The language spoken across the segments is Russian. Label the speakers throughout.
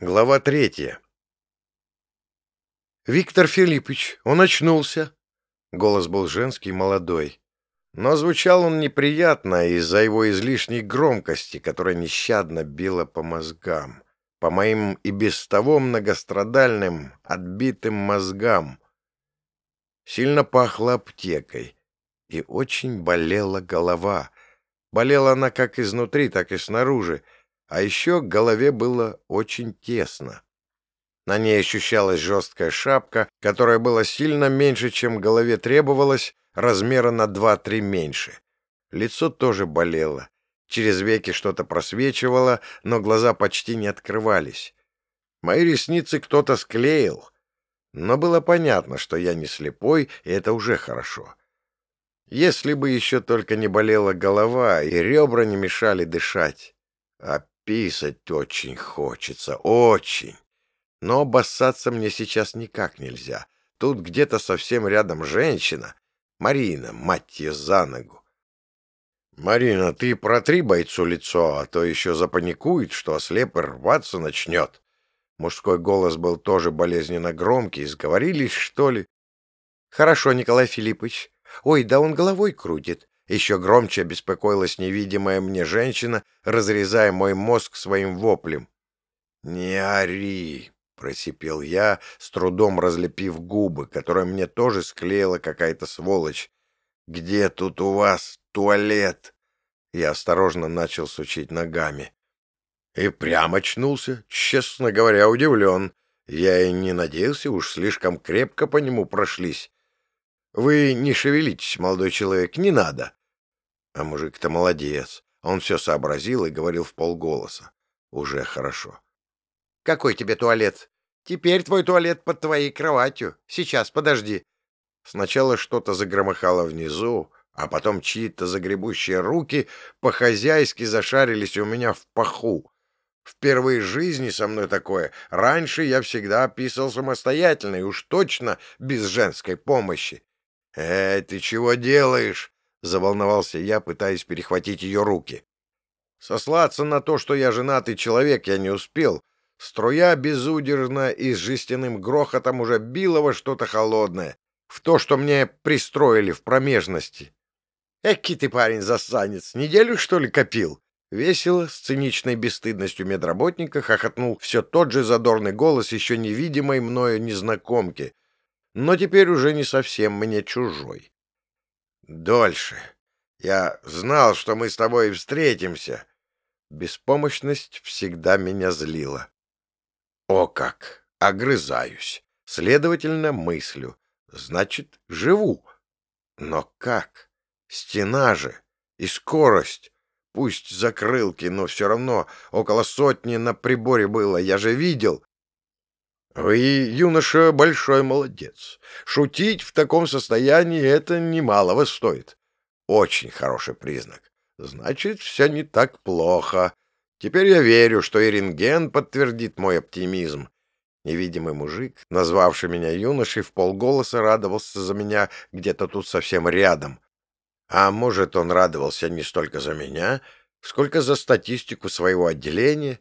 Speaker 1: Глава третья. «Виктор Филиппович, он очнулся!» Голос был женский, молодой. Но звучал он неприятно из-за его излишней громкости, которая нещадно била по мозгам, по моим и без того многострадальным, отбитым мозгам. Сильно пахло аптекой, и очень болела голова. Болела она как изнутри, так и снаружи, а еще к голове было очень тесно. На ней ощущалась жесткая шапка, которая была сильно меньше, чем голове требовалось, размера на два-три меньше. Лицо тоже болело. Через веки что-то просвечивало, но глаза почти не открывались. Мои ресницы кто-то склеил. Но было понятно, что я не слепой, и это уже хорошо. Если бы еще только не болела голова, и ребра не мешали дышать. А Писать очень хочется, очень. Но обоссаться мне сейчас никак нельзя. Тут где-то совсем рядом женщина. Марина, мать ее, за ногу. «Марина, ты протри бойцу лицо, а то еще запаникует, что ослеп и рваться начнет». Мужской голос был тоже болезненно громкий. Сговорились, что ли? «Хорошо, Николай Филиппович. Ой, да он головой крутит. Еще громче обеспокоилась невидимая мне женщина, разрезая мой мозг своим воплем. «Не ори!» — просипел я, с трудом разлепив губы, которые мне тоже склеила какая-то сволочь. «Где тут у вас туалет?» Я осторожно начал сучить ногами. И прямо очнулся, честно говоря, удивлен. Я и не надеялся, уж слишком крепко по нему прошлись. «Вы не шевелитесь, молодой человек, не надо». А мужик-то молодец. Он все сообразил и говорил в полголоса. Уже хорошо. «Какой тебе туалет? Теперь твой туалет под твоей кроватью. Сейчас, подожди». Сначала что-то загромыхало внизу, а потом чьи-то загребущие руки по-хозяйски зашарились у меня в паху. Впервые в жизни со мной такое. Раньше я всегда писал самостоятельно и уж точно без женской помощи. «Эй, ты чего делаешь?» — заволновался я, пытаясь перехватить ее руки. Сослаться на то, что я женатый человек, я не успел. Струя безудержно и с жестяным грохотом уже била во что-то холодное, в то, что мне пристроили в промежности. «Эки ты, парень, засанец, неделю, что ли, копил?» Весело, с циничной бесстыдностью медработника хохотнул все тот же задорный голос еще невидимой мною незнакомки, но теперь уже не совсем мне чужой. «Дольше. Я знал, что мы с тобой встретимся». Беспомощность всегда меня злила. О как! Огрызаюсь. Следовательно, мыслю. Значит, живу. Но как? Стена же. И скорость. Пусть закрылки, но все равно около сотни на приборе было. Я же видел. Вы, юноша, большой молодец. Шутить в таком состоянии — это немалого стоит. Очень хороший признак. Значит, все не так плохо. Теперь я верю, что и рентген подтвердит мой оптимизм. Невидимый мужик, назвавший меня юношей, в полголоса радовался за меня где-то тут совсем рядом. А может, он радовался не столько за меня, сколько за статистику своего отделения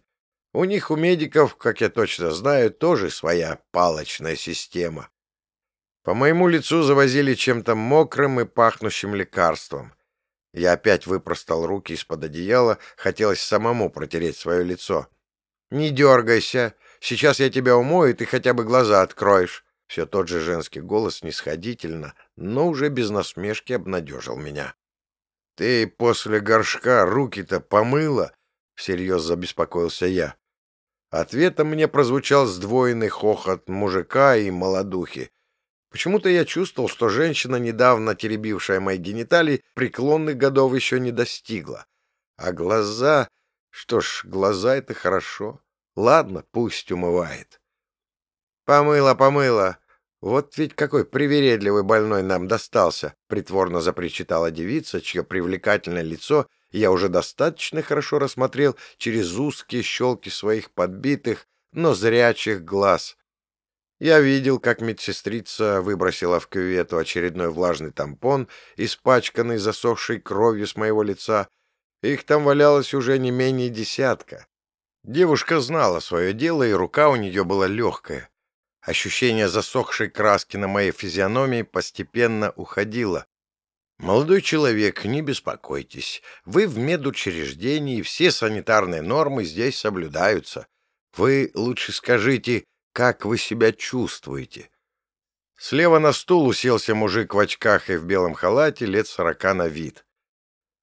Speaker 1: у них, у медиков, как я точно знаю, тоже своя палочная система. По моему лицу завозили чем-то мокрым и пахнущим лекарством. Я опять выпростал руки из-под одеяла, хотелось самому протереть свое лицо. «Не дергайся, сейчас я тебя умою, и ты хотя бы глаза откроешь». Все тот же женский голос нисходительно, но уже без насмешки обнадежил меня. «Ты после горшка руки-то помыла?» — всерьез забеспокоился я. Ответом мне прозвучал сдвоенный хохот мужика и молодухи. Почему-то я чувствовал, что женщина, недавно теребившая мои гениталии, преклонных годов еще не достигла. А глаза... Что ж, глаза — это хорошо. Ладно, пусть умывает. «Помыла, помыла. Вот ведь какой привередливый больной нам достался!» — притворно запричитала девица, чье привлекательное лицо — я уже достаточно хорошо рассмотрел через узкие щелки своих подбитых, но зрячих глаз. Я видел, как медсестрица выбросила в кювету очередной влажный тампон, испачканный засохшей кровью с моего лица. Их там валялось уже не менее десятка. Девушка знала свое дело, и рука у нее была легкая. Ощущение засохшей краски на моей физиономии постепенно уходило. «Молодой человек, не беспокойтесь. Вы в медучреждении, все санитарные нормы здесь соблюдаются. Вы лучше скажите, как вы себя чувствуете?» Слева на стул уселся мужик в очках и в белом халате лет сорока на вид.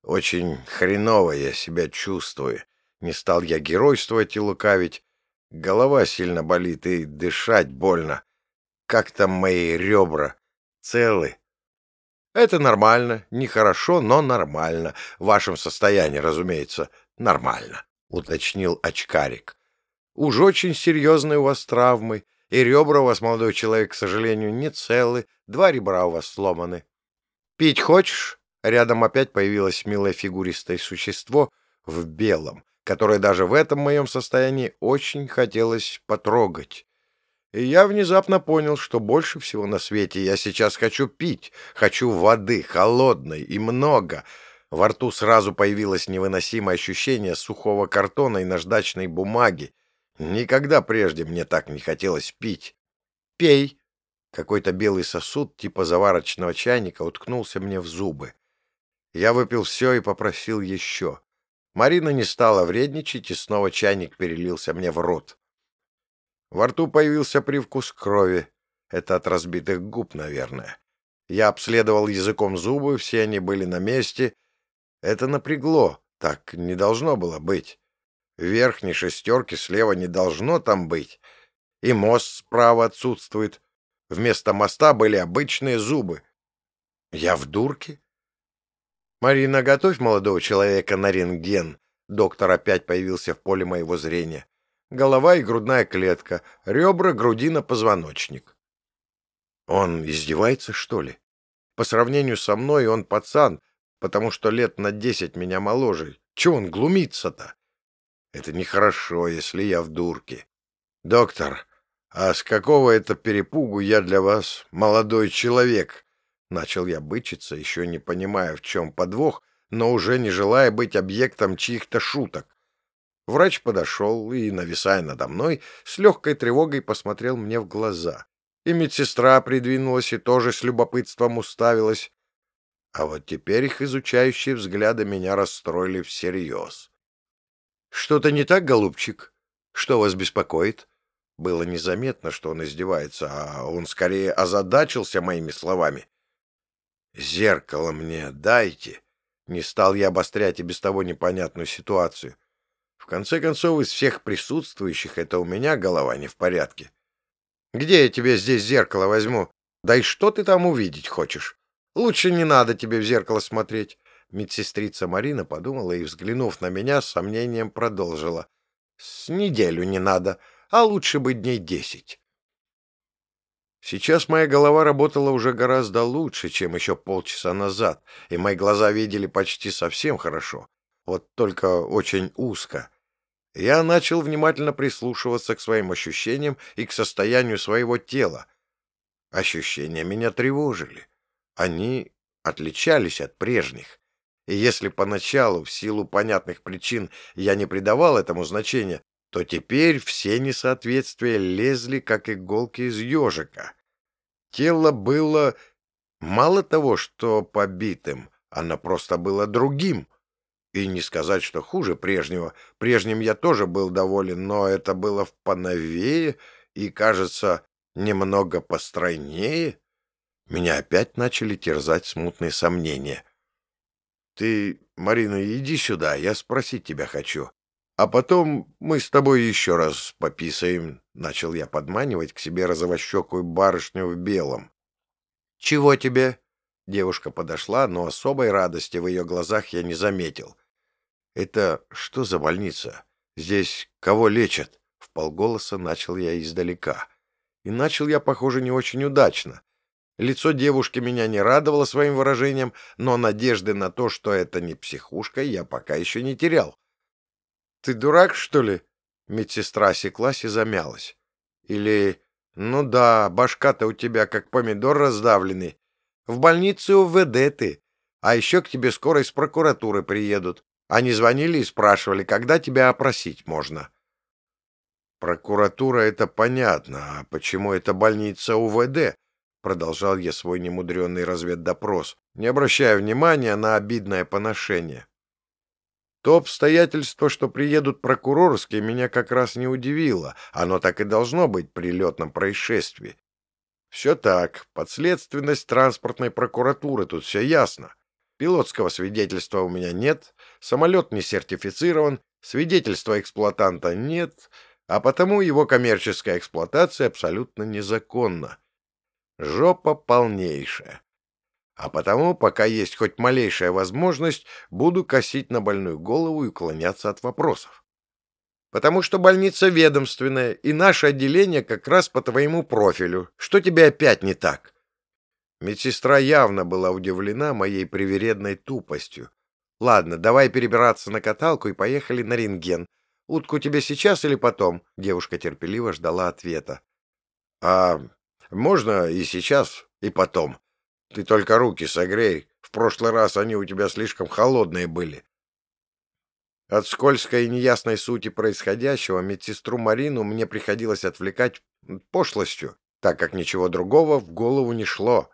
Speaker 1: «Очень хреново я себя чувствую. Не стал я геройствовать и лукавить. Голова сильно болит и дышать больно. Как там мои ребра? Целы?» «Это нормально. Нехорошо, но нормально. В вашем состоянии, разумеется, нормально», — уточнил очкарик. «Уж очень серьезные у вас травмы. И ребра у вас, молодой человек, к сожалению, не целы, два ребра у вас сломаны. Пить хочешь? Рядом опять появилось милое фигуристое существо в белом, которое даже в этом моем состоянии очень хотелось потрогать. И я внезапно понял, что больше всего на свете я сейчас хочу пить, хочу воды, холодной и много. Во рту сразу появилось невыносимое ощущение сухого картона и наждачной бумаги, Никогда прежде мне так не хотелось пить. Пей. Какой-то белый сосуд типа заварочного чайника уткнулся мне в зубы. Я выпил все и попросил еще. Марина не стала вредничать, и снова чайник перелился мне в рот. Во рту появился привкус крови. Это от разбитых губ, наверное. Я обследовал языком зубы, все они были на месте. Это напрягло, так не должно было быть. Верхней шестерки слева не должно там быть. И мост справа отсутствует. Вместо моста были обычные зубы. Я в дурке? Марина, готовь молодого человека на рентген. Доктор опять появился в поле моего зрения. Голова и грудная клетка, ребра, грудина, позвоночник. Он издевается, что ли? По сравнению со мной он пацан, потому что лет на десять меня моложе. Чего он глумится-то? Это нехорошо, если я в дурке. Доктор, а с какого это перепугу я для вас молодой человек? Начал я бычиться, еще не понимая, в чем подвох, но уже не желая быть объектом чьих-то шуток. Врач подошел и, нависая надо мной, с легкой тревогой посмотрел мне в глаза. И медсестра придвинулась и тоже с любопытством уставилась. А вот теперь их изучающие взгляды меня расстроили всерьез. «Что-то не так, голубчик? Что вас беспокоит?» Было незаметно, что он издевается, а он скорее озадачился моими словами. «Зеркало мне дайте!» Не стал я обострять и без того непонятную ситуацию. В конце концов, из всех присутствующих это у меня голова не в порядке. «Где я тебе здесь зеркало возьму? Да и что ты там увидеть хочешь? Лучше не надо тебе в зеркало смотреть. Медсестрица Марина подумала и, взглянув на меня, с сомнением продолжила. «С неделю не надо, а лучше бы дней десять». Сейчас моя голова работала уже гораздо лучше, чем еще полчаса назад, и мои глаза видели почти совсем хорошо, вот только очень узко. Я начал внимательно прислушиваться к своим ощущениям и к состоянию своего тела. Ощущения меня тревожили. Они отличались от прежних. И если поначалу, в силу понятных причин, я не придавал этому значения, то теперь все несоответствия лезли, как иголки из ежика. Тело было мало того, что побитым, оно просто было другим. И не сказать, что хуже прежнего. Прежним я тоже был доволен, но это было в поновее и, кажется, немного постройнее. Меня опять начали терзать смутные сомнения. Ты, Марина, иди сюда, я спросить тебя хочу. А потом мы с тобой еще раз пописаем. Начал я подманивать к себе розовощекую барышню в белом. Чего тебе? Девушка подошла, но особой радости в ее глазах я не заметил. Это что за больница? Здесь кого лечат? В полголоса начал я издалека. И начал я, похоже, не очень удачно. Лицо девушки меня не радовало своим выражением, но надежды на то, что это не психушка, я пока еще не терял. «Ты дурак, что ли?» Медсестра осеклась и замялась. «Или... Ну да, башка-то у тебя как помидор раздавленный. В больнице УВД ты. А еще к тебе скоро из прокуратуры приедут. Они звонили и спрашивали, когда тебя опросить можно». Прокуратура — это понятно, а почему это больница УВД? Продолжал я свой немудренный разведдопрос, не обращая внимания на обидное поношение. То обстоятельство, что приедут прокурорские, меня как раз не удивило. Оно так и должно быть при летном происшествии. Все так, подследственность транспортной прокуратуры, тут все ясно. Пилотского свидетельства у меня нет, самолет не сертифицирован, свидетельства эксплуатанта нет, а потому его коммерческая эксплуатация абсолютно незаконна. Жопа полнейшая. А потому, пока есть хоть малейшая возможность, буду косить на больную голову и уклоняться от вопросов. Потому что больница ведомственная, и наше отделение как раз по твоему профилю. Что тебе опять не так?» Медсестра явно была удивлена моей привередной тупостью. «Ладно, давай перебираться на каталку и поехали на рентген. Утку тебе сейчас или потом?» Девушка терпеливо ждала ответа. «А можно и сейчас, и потом?» Ты только руки согрей. В прошлый раз они у тебя слишком холодные были. От скользкой и неясной сути происходящего медсестру Марину мне приходилось отвлекать пошлостью, так как ничего другого в голову не шло.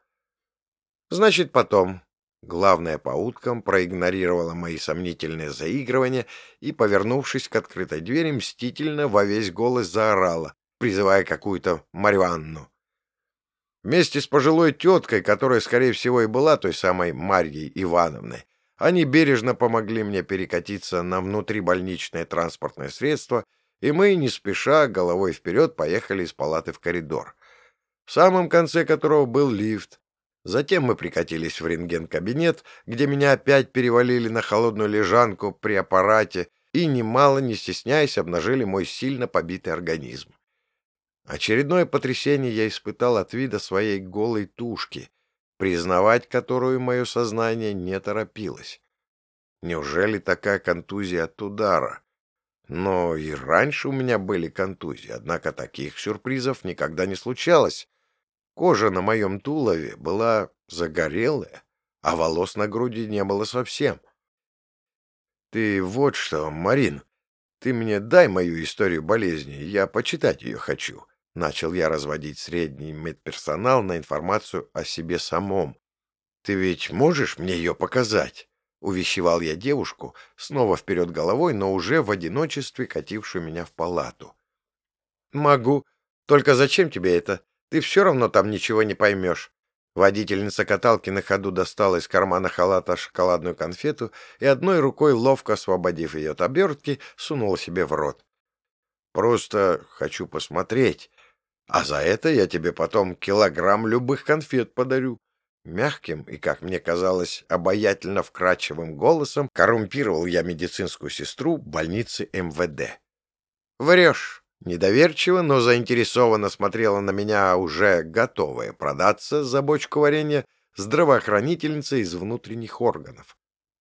Speaker 1: Значит, потом. Главная по уткам проигнорировала мои сомнительные заигрывания и, повернувшись к открытой двери, мстительно во весь голос заорала, призывая какую-то Марьянну. Вместе с пожилой теткой, которая, скорее всего, и была той самой Марьей Ивановной, они бережно помогли мне перекатиться на внутрибольничное транспортное средство, и мы, не спеша, головой вперед поехали из палаты в коридор, в самом конце которого был лифт. Затем мы прикатились в рентген-кабинет, где меня опять перевалили на холодную лежанку при аппарате и, немало не стесняясь, обнажили мой сильно побитый организм. Очередное потрясение я испытал от вида своей голой тушки, признавать которую мое сознание не торопилось. Неужели такая контузия от удара? Но и раньше у меня были контузии, однако таких сюрпризов никогда не случалось. Кожа на моем тулове была загорелая, а волос на груди не было совсем. Ты вот что, Марин, ты мне дай мою историю болезни, я почитать ее хочу. Начал я разводить средний медперсонал на информацию о себе самом. «Ты ведь можешь мне ее показать?» Увещевал я девушку, снова вперед головой, но уже в одиночестве катившую меня в палату. «Могу. Только зачем тебе это? Ты все равно там ничего не поймешь». Водительница каталки на ходу достала из кармана халата шоколадную конфету и одной рукой, ловко освободив ее от обертки, сунула себе в рот. «Просто хочу посмотреть, а за это я тебе потом килограмм любых конфет подарю. Мягким и, как мне казалось, обаятельно вкрадчивым голосом коррумпировал я медицинскую сестру больницы МВД. «Врешь!» Недоверчиво, но заинтересованно смотрела на меня уже готовая продаться за бочку варенья здравоохранительница из внутренних органов.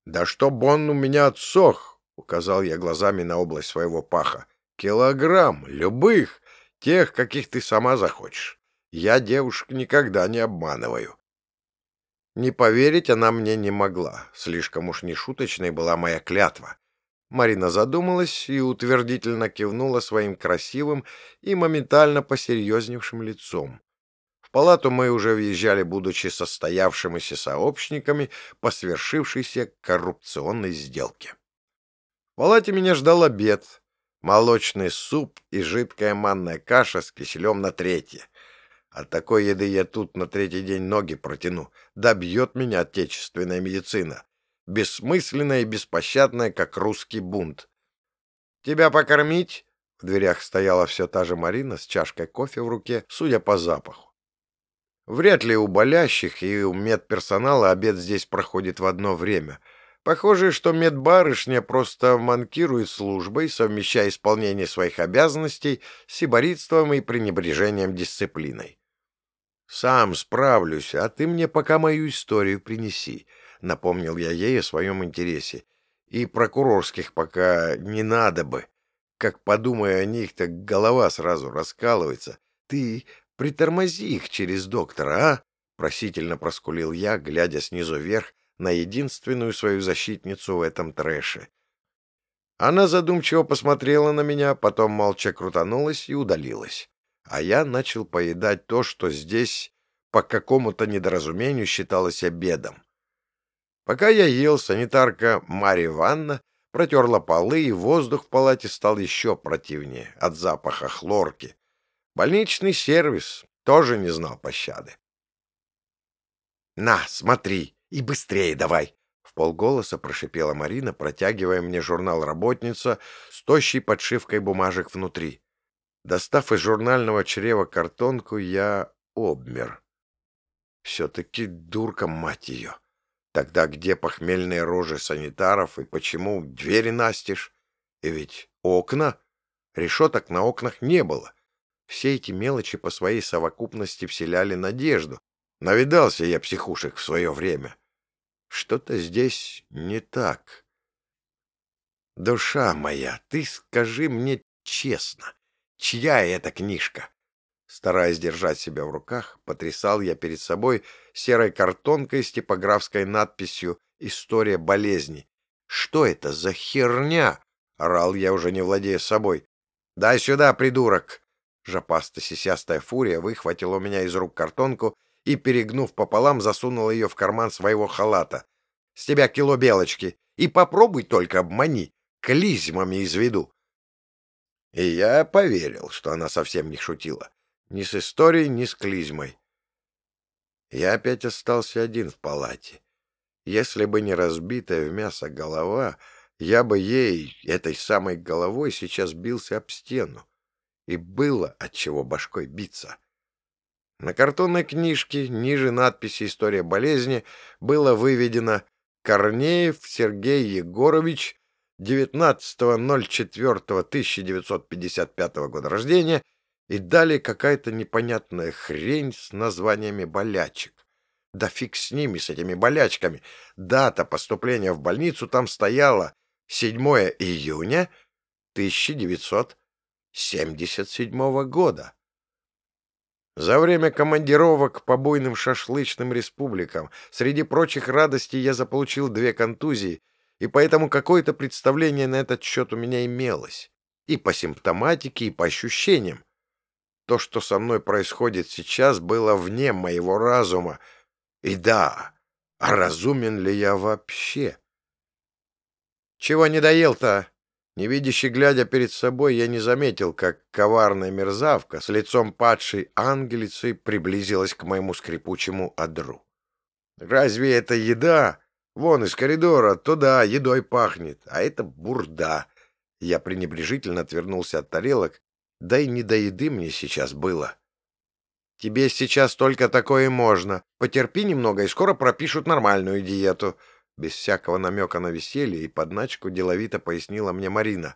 Speaker 1: «Да чтоб он у меня отсох!» — указал я глазами на область своего паха. «Килограмм! Любых! Тех, каких ты сама захочешь. Я девушек никогда не обманываю. Не поверить она мне не могла. Слишком уж нешуточной была моя клятва. Марина задумалась и утвердительно кивнула своим красивым и моментально посерьезневшим лицом. В палату мы уже въезжали, будучи состоявшимися сообщниками по свершившейся коррупционной сделке. В палате меня ждал обед, молочный суп и жидкая манная каша с киселем на третье. От такой еды я тут на третий день ноги протяну. Добьет меня отечественная медицина. Бессмысленная и беспощадная, как русский бунт. «Тебя покормить?» В дверях стояла все та же Марина с чашкой кофе в руке, судя по запаху. Вряд ли у болящих и у медперсонала обед здесь проходит в одно время — Похоже, что медбарышня просто манкирует службой, совмещая исполнение своих обязанностей с сиборитством и пренебрежением дисциплиной. «Сам справлюсь, а ты мне пока мою историю принеси», — напомнил я ей о своем интересе. «И прокурорских пока не надо бы. Как подумаю о них, так голова сразу раскалывается. Ты притормози их через доктора, а?» — просительно проскулил я, глядя снизу вверх на единственную свою защитницу в этом трэше. Она задумчиво посмотрела на меня, потом молча крутанулась и удалилась. А я начал поедать то, что здесь по какому-то недоразумению считалось обедом. Пока я ел, санитарка Марья Ивановна протерла полы, и воздух в палате стал еще противнее от запаха хлорки. Больничный сервис тоже не знал пощады. «На, смотри, и быстрее давай!» В полголоса прошипела Марина, протягивая мне журнал «Работница» с тощей подшивкой бумажек внутри. Достав из журнального чрева картонку, я обмер. Все-таки дурка, мать ее. Тогда где похмельные рожи санитаров и почему двери настежь? И ведь окна? Решеток на окнах не было. Все эти мелочи по своей совокупности вселяли надежду. Навидался я психушек в свое время. Что-то здесь не так. Душа моя, ты скажи мне честно, чья эта книжка? Стараясь держать себя в руках, потрясал я перед собой серой картонкой с типографской надписью «История болезни». «Что это за херня?» — орал я, уже не владея собой. «Дай сюда, придурок!» Жопасто-сисястая фурия выхватила у меня из рук картонку и, перегнув пополам, засунула ее в карман своего халата. «С тебя кило белочки, и попробуй только обмани, клизмами изведу». И я поверил, что она совсем не шутила. Ни с историей, ни с клизмой. Я опять остался один в палате. Если бы не разбитая в мясо голова, я бы ей, этой самой головой, сейчас бился об стену. И было от чего башкой биться. На картонной книжке, ниже надписи «История болезни», было выведено «Корнеев Сергей Егорович, 19.04.1955 года рождения, и далее какая-то непонятная хрень с названиями болячек. Да фиг с ними, с этими болячками. Дата поступления в больницу там стояла 7 июня 1977 года. За время командировок по буйным шашлычным республикам среди прочих радостей я заполучил две контузии, и поэтому какое-то представление на этот счет у меня имелось. И по симптоматике, и по ощущениям. То, что со мной происходит сейчас, было вне моего разума. И да, а разумен ли я вообще? Чего не доел-то? Невидящий глядя перед собой, я не заметил, как коварная мерзавка с лицом падшей ангелицы приблизилась к моему скрипучему одру. Разве это еда? Вон из коридора, туда едой пахнет, а это бурда. Я пренебрежительно отвернулся от тарелок да и не до еды мне сейчас было. Тебе сейчас только такое можно. Потерпи немного, и скоро пропишут нормальную диету. Без всякого намека на веселье и подначку деловито пояснила мне Марина.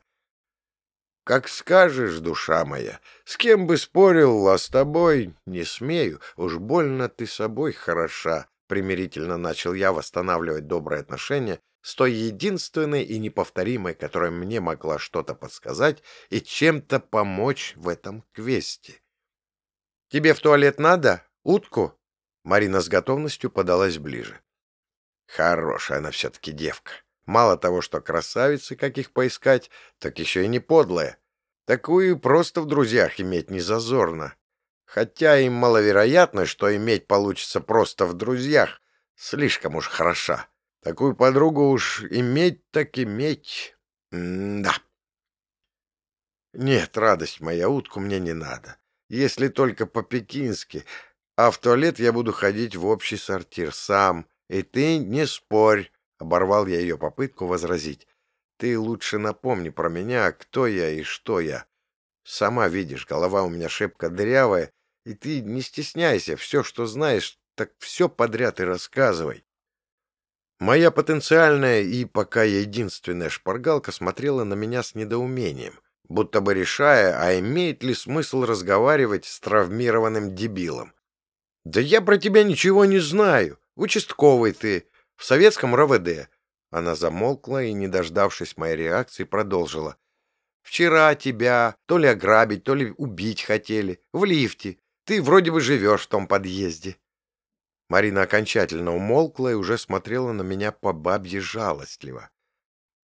Speaker 1: «Как скажешь, душа моя, с кем бы спорил, а с тобой не смею, уж больно ты собой хороша», примирительно начал я восстанавливать добрые отношения с той единственной и неповторимой, которая мне могла что-то подсказать и чем-то помочь в этом квесте. «Тебе в туалет надо? Утку?» Марина с готовностью подалась ближе. Хорошая она все-таки девка. Мало того, что красавицы, как их поискать, так еще и не подлая. Такую просто в друзьях иметь не зазорно. Хотя им маловероятно, что иметь получится просто в друзьях. Слишком уж хороша. Такую подругу уж иметь так иметь. М да. Нет, радость моя, утку мне не надо. Если только по-пекински. А в туалет я буду ходить в общий сортир сам. И ты не спорь, — оборвал я ее попытку возразить. Ты лучше напомни про меня, кто я и что я. Сама видишь, голова у меня шибко дырявая, и ты не стесняйся, все, что знаешь, так все подряд и рассказывай. Моя потенциальная и пока единственная шпаргалка смотрела на меня с недоумением, будто бы решая, а имеет ли смысл разговаривать с травмированным дебилом. «Да я про тебя ничего не знаю. Участковый ты. В советском РОВД». Она замолкла и, не дождавшись моей реакции, продолжила. «Вчера тебя то ли ограбить, то ли убить хотели. В лифте. Ты вроде бы живешь в том подъезде». Марина окончательно умолкла и уже смотрела на меня по бабье жалостливо.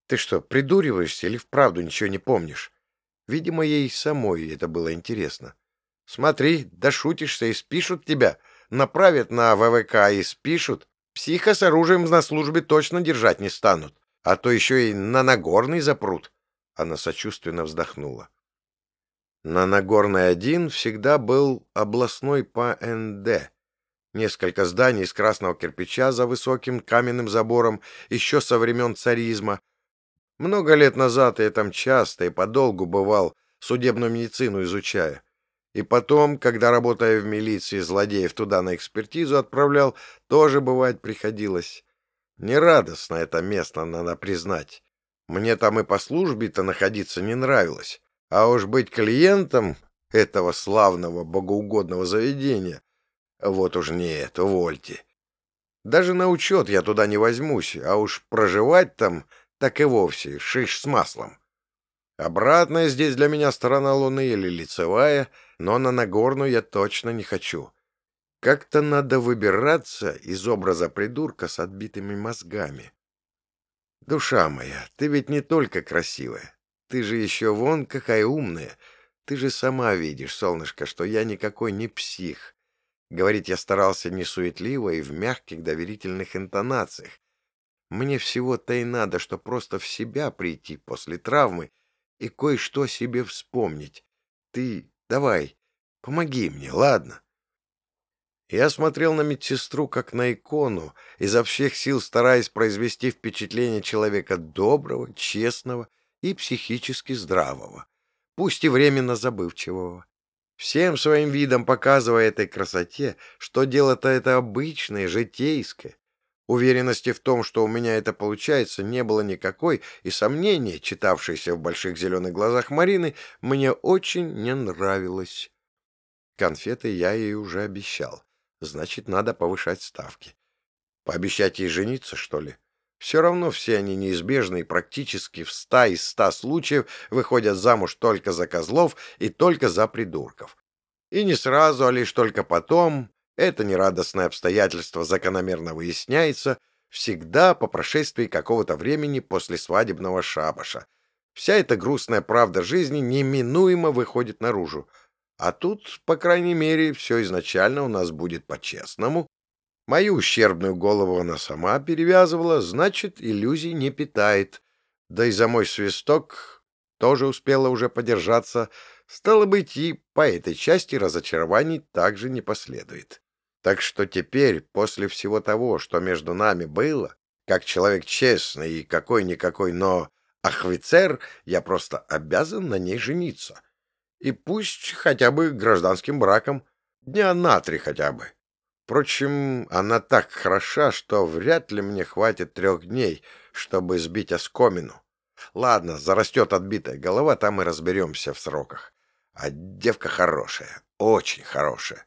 Speaker 1: Ты что, придуриваешься или вправду ничего не помнишь? Видимо, ей самой это было интересно. Смотри, дошутишься и спишут тебя. Направят на ВВК и спишут. Психа с оружием на службе точно держать не станут. А то еще и на Нагорный запрут. Она сочувственно вздохнула. На Нагорной один всегда был областной по НД. Несколько зданий из красного кирпича за высоким каменным забором еще со времен царизма — много лет назад я там часто и подолгу бывал, судебную медицину изучая. И потом, когда, работая в милиции, злодеев туда на экспертизу отправлял, тоже, бывать, приходилось. Нерадостно это место, надо признать. Мне там и по службе-то находиться не нравилось. А уж быть клиентом этого славного богоугодного заведения, вот уж нет, увольте. Даже на учет я туда не возьмусь, а уж проживать там так и вовсе шиш с маслом. Обратная здесь для меня сторона Луны или лицевая, но на Нагорную я точно не хочу. Как-то надо выбираться из образа придурка с отбитыми мозгами. Душа моя, ты ведь не только красивая, ты же еще вон какая умная. Ты же сама видишь, солнышко, что я никакой не псих. Говорить я старался не суетливо и в мягких доверительных интонациях, мне всего-то и надо, что просто в себя прийти после травмы и кое-что себе вспомнить. Ты давай, помоги мне, ладно?» Я смотрел на медсестру как на икону, изо всех сил стараясь произвести впечатление человека доброго, честного и психически здравого, пусть и временно забывчивого. Всем своим видом показывая этой красоте, что дело-то это обычное, житейское, Уверенности в том, что у меня это получается, не было никакой, и сомнения, читавшиеся в больших зеленых глазах Марины, мне очень не нравилось. Конфеты я ей уже обещал. Значит, надо повышать ставки. Пообещать ей жениться, что ли? Все равно все они неизбежны, и практически в ста из ста случаев выходят замуж только за козлов и только за придурков. И не сразу, а лишь только потом, это нерадостное обстоятельство закономерно выясняется всегда по прошествии какого-то времени после свадебного шабаша. Вся эта грустная правда жизни неминуемо выходит наружу. А тут, по крайней мере, все изначально у нас будет по-честному. Мою ущербную голову она сама перевязывала, значит, иллюзий не питает. Да и за мой свисток тоже успела уже подержаться. Стало быть, и по этой части разочарований также не последует. Так что теперь, после всего того, что между нами было, как человек честный и какой-никакой, но ахвицер, я просто обязан на ней жениться. И пусть хотя бы гражданским браком, дня на три хотя бы. Впрочем, она так хороша, что вряд ли мне хватит трех дней, чтобы сбить оскомину. Ладно, зарастет отбитая голова, там и разберемся в сроках. А девка хорошая, очень хорошая.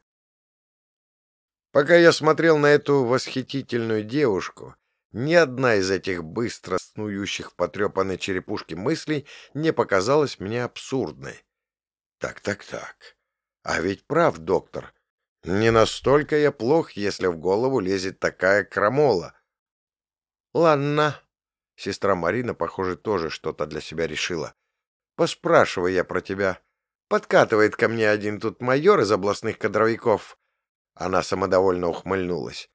Speaker 1: Пока я смотрел на эту восхитительную девушку, ни одна из этих быстро снующих потрепанной черепушке мыслей не показалась мне абсурдной. Так, так, так. А ведь прав доктор. Не настолько я плох, если в голову лезет такая крамола. Ладно. Сестра Марина, похоже, тоже что-то для себя решила. Поспрашивай я про тебя. Подкатывает ко мне один тут майор из областных кадровиков. Она самодовольно ухмыльнулась.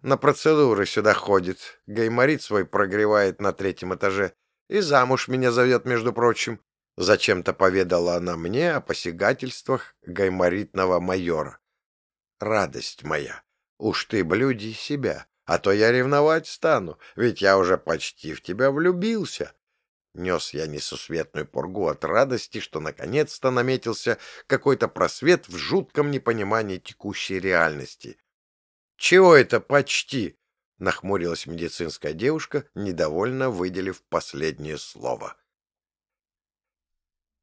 Speaker 1: На процедуры сюда ходит, гайморит свой прогревает на третьем этаже и замуж меня зовет, между прочим. Зачем-то поведала она мне о посягательствах гайморитного майора. Радость моя, уж ты блюди себя, а то я ревновать стану, ведь я уже почти в тебя влюбился. Нес я несусветную пургу от радости, что наконец-то наметился какой-то просвет в жутком непонимании текущей реальности. «Чего это почти?» — нахмурилась медицинская девушка, недовольно выделив последнее слово.